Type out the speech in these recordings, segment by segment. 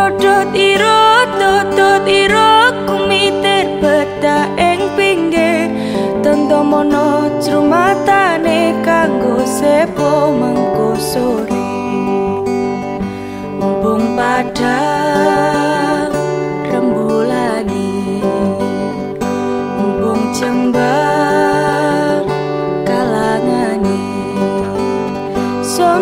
dodot iro dodot iro kumiter beda ing pinggir. Tento mono crumatane kanggo sepo mengko sore mumpung padang rembulani. Mumpung jembar kalangani. Son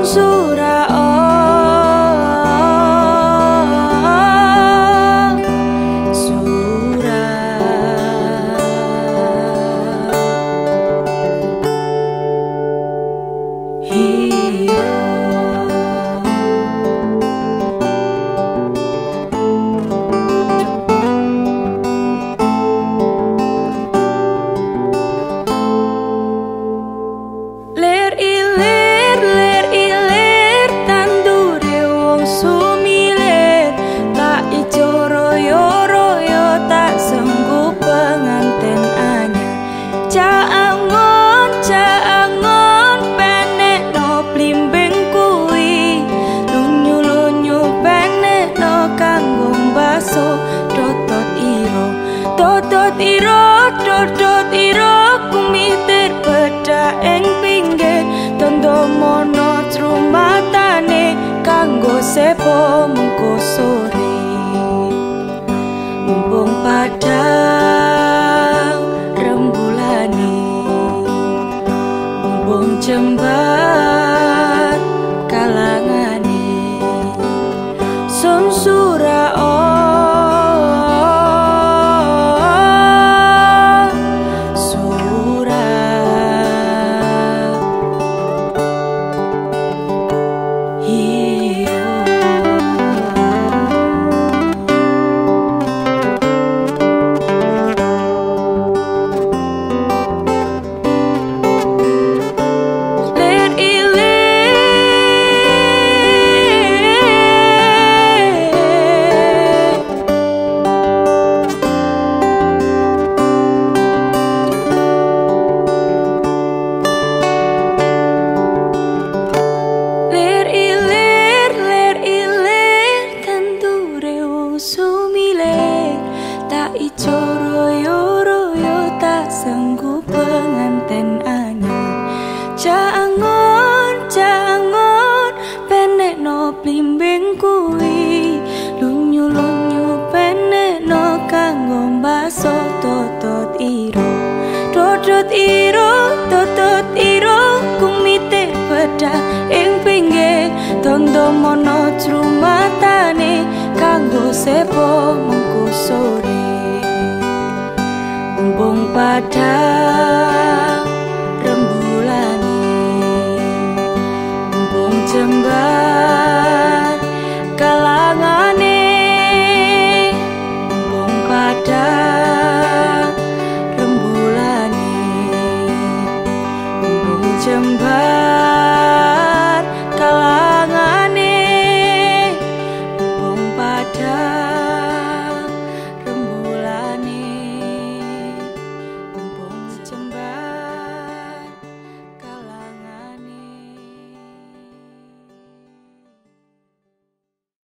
dotot iro, dodot iro Kumitir beda ing pinggir. Tondo mono trumatane Kanggo sepo mengko sore Mumpung padang rembulani Mumpung jembar kalangani Sun kuwi. Lunyu, lunyu, penek no kanggo baso totot iro. Dodot iro, totot iro, kumite beda ing pinggir. Tondo mono crumatane kanggo sepo mengko sore Mumpung padang